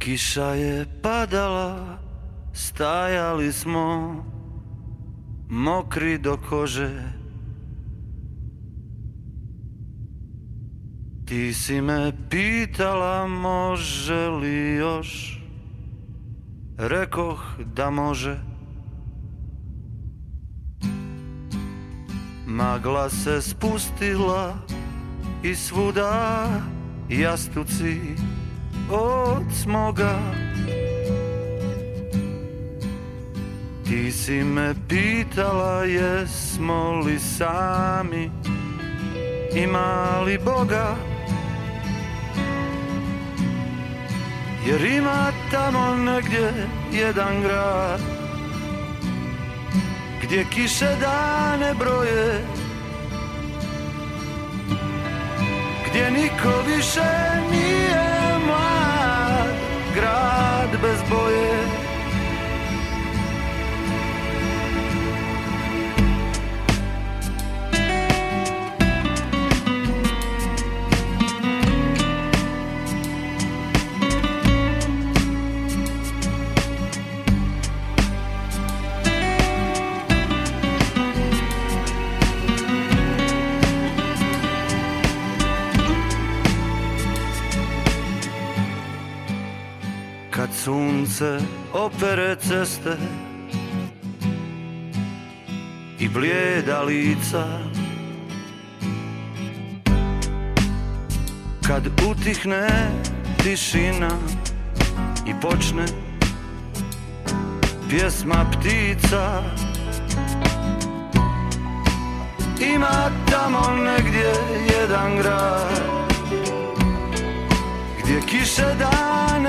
Kiša je padala, stajali smo mokri do kože. Ti si me pitala može li još, rekoh da može. Magla se spustila i svuda jastuci od smoga. Ti si me pitala jesmo li sami? Ima li Boga? Jer ima tamo negdje jedan grad Gdje kiše dane broje Gdje niko više nije sunce opere ceste i blijeda lica. Kad utihne tišina i počne pjesma ptica. Ima tamo negdje jedan grad Gdje kiše dane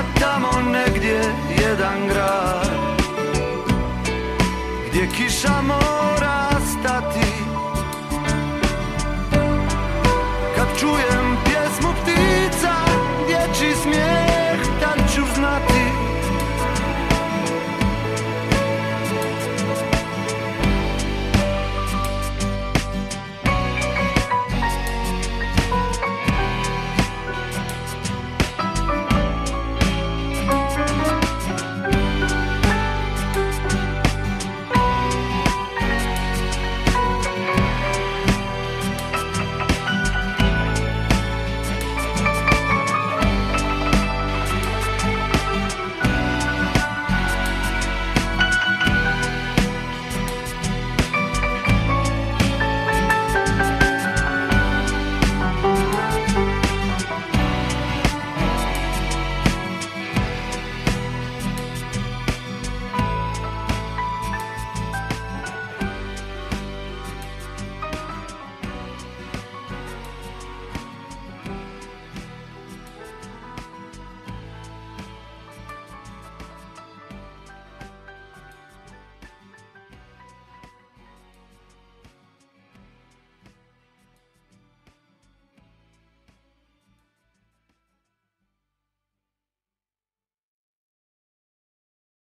a tamo negdje jedan grad. Gdje kiša mora stati. Kad čujem